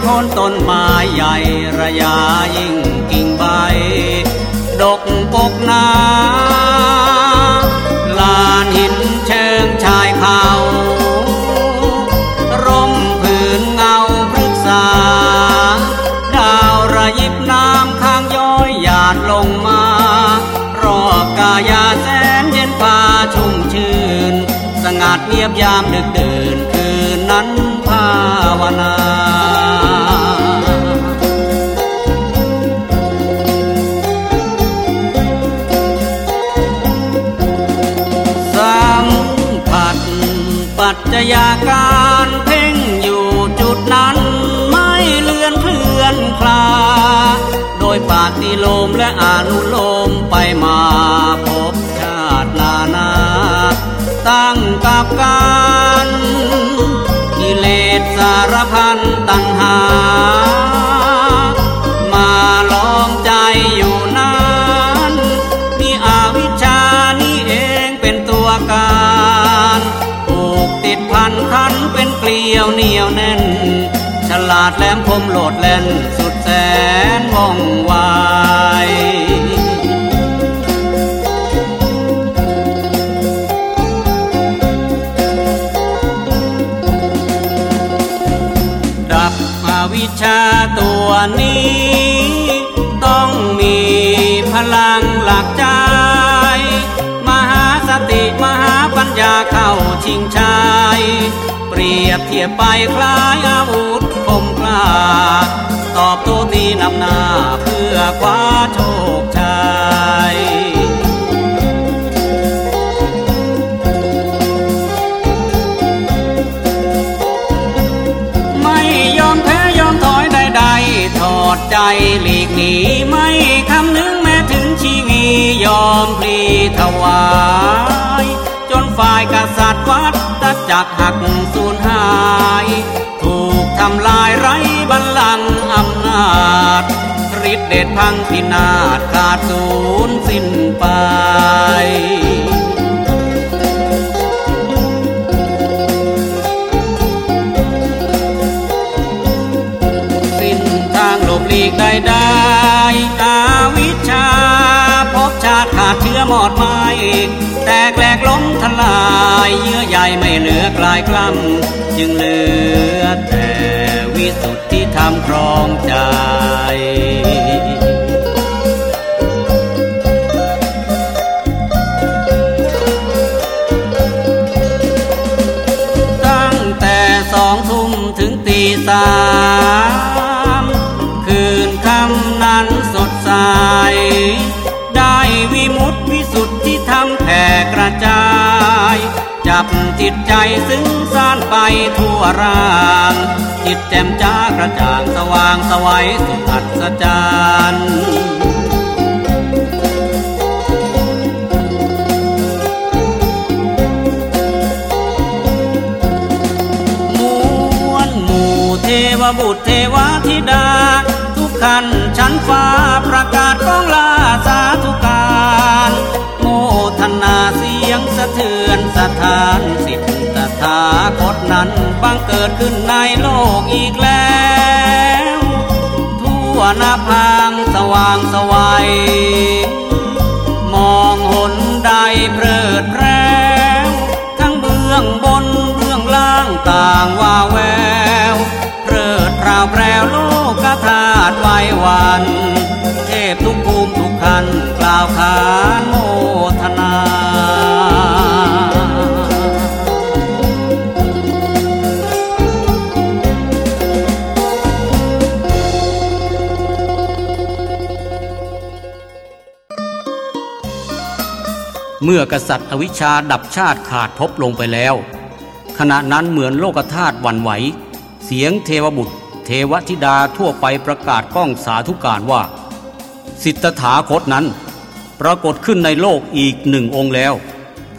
โคนต้นไม้ใหญ่ระยายิ่งกิ่งใบ ดกปกนาลานหินเชิงชายเขาร่มผืนเงาพฤกษา ดาวระยิบน้ำข้างย้อยหยาดลงมา รอบกายาแสนเย็นฟ้าชุ่มชื่น สงัดเงียบยามดึกเดื่นคืนนั้นภาวนา จะยาการเพ่งอยู่จุดนั้น ไม่เลื่อนเพื่อนคลา โดยปาฏิโลมและอนุโลมไปมาพบชาตินานา ตั้งกับการ กลียวเหนียวแน่น ฉลาดแหลมคมโหลดแล่น สุดแสนว่องไวดับอวิชาตัวนี้ ต้องมีพลังหลักใจ มหาสติมหาปัญญาเข้าชิงชัย ยบเทียบไปคล้ายอาวุธคมกล้า ตอบโต้ตีนำหน้าเพื่อคว้าโชคชัยไม่ยอมแพ้ยอมถอยใดๆถอดใจหลีกหนีไม่คำนึงแม้ถึงชีวียอมพลีถวาย จนฝ่ายกษัตริย์วัดตจักหักหายถูกำลายไร้บัลลังก์อำนาจฤทธิเดชพังพินาศขาดศูนย์สิ้นไปสิ้นทางหลบหลีกใด เชื้อหมอดไม้แตกแหลกล้มทลายเยื่อใยไม่เหลือกลายกล้ำจึงเหลือแต่วิสุทธิธรรมครองใจตั้งแต่สองทุ่มถึงตีสาม จับจิตใจซึ้งซ่านไปทั่วร่าง จิตแจ่มจ้ากระจ่างสว่างสวัยสุดอัศจรรย์มวลหมู่เทวบุตรเทวธิดา ทุกขันชั้น ขึ้นในโลกอีกแล้ว ทั่วหน้าพางสว่างสวัย มองหนใดเพลิดแล้วทั้งเบื้องบนเบื้องล่างต่างว่าแวว เพลิดราวแพรโลกธาตุไว้วัน เทพทุกภูมิทุกขันกล่าวขาน เมื่อกษัตริย์อวิชชาดับชาติขาดภพลงไปแล้ว ขณะนั้นเหมือนโลกธาตุวันไหว เสียงเทวบุตร เทวธิดาทั่วไปประกาศก้องสาธุการว่า สิทธถาคตนั้น ปรากฏขึ้นในโลกอีกหนึ่งองค์แล้ว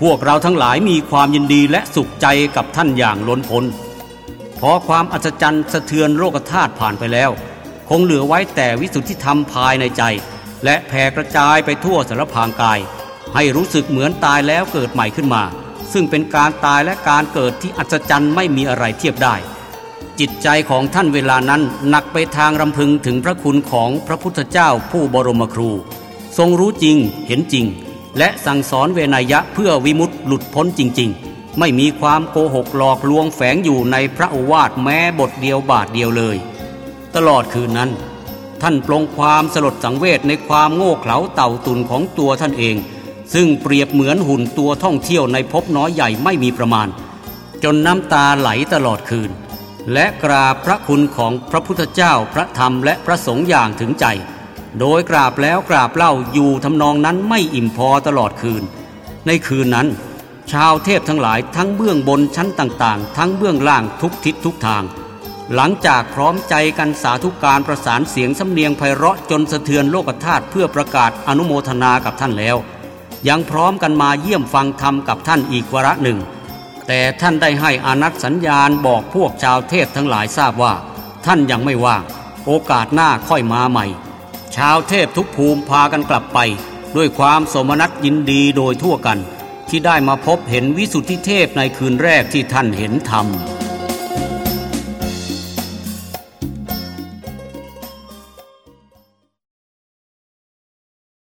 พวกเราทั้งหลายมีความยินดีและสุขใจกับท่านอย่างล้นพ้นพอความอัศจรรย์สะเทือนโลกธาตุผ่านไปแล้ว คงเหลือไว้แต่วิสุทธิธรรมภายในใจ และแผ่กระจายไปทั่วสารพางกาย ให้รู้สึกเหมือนตายแล้วเกิดใหม่ขึ้นมา ซึ่งเป็นการตายและการเกิดที่อัศจรรย์ไม่มีอะไรเทียบได้ จิตใจของท่านเวลานั้นหนักไปทางรำพึงถึงพระคุณของพระพุทธเจ้าผู้บรมครู ทรงรู้จริงเห็นจริง และสั่งสอนเวนยะเพื่อวิมุตติหลุดพ้นจริง ๆ ไม่มีความโกหกหลอกลวงแฝงอยู่ในพระโอวาทแม้บทเดียวบาทเดียวเลย ตลอดคืนนั้น ท่านปลงความสลดสังเวชในความโง่เขลาเต่าตุนของตัวท่านเอง ซึ่งเปรียบเหมือนหุ่นตัวท่องเที่ยวในภพน้อยใหญ่ไม่มีประมาณ จนน้ำตาไหลตลอดคืน และกราบพระคุณของพระพุทธเจ้าพระธรรมและพระสงฆ์อย่างถึงใจ โดยกราบแล้วกราบเล่าอยู่ทำนองนั้นไม่อิ่มพอตลอดคืน ในคืนนั้น ชาวเทพทั้งหลายทั้งเบื้องบนชั้นต่างๆ ทั้งเบื้องล่างทุกทิศทุกทาง หลังจากพร้อมใจกันสาธุการประสานเสียงสำเนียงไพเราะจนสะเทือนโลกธาตุเพื่อประกาศอนุโมทนากับท่านแล้ว ยังพร้อมกันมาเยี่ยมฟังธรรมกับท่านอีกวาระหนึ่ง แต่ท่านได้ให้อานัตสัญญาณบอกพวกชาวเทพทั้งหลายทราบว่า ท่านยังไม่ว่างโอกาสหน้าค่อยมาใหม่ ชาวเทพทุกภูมิพากันกลับไป ด้วยความสมนัตยินดีโดยทั่วกัน ที่ได้มาพบเห็นวิสุทธิเทพในคืนแรกที่ท่านเห็นธรรม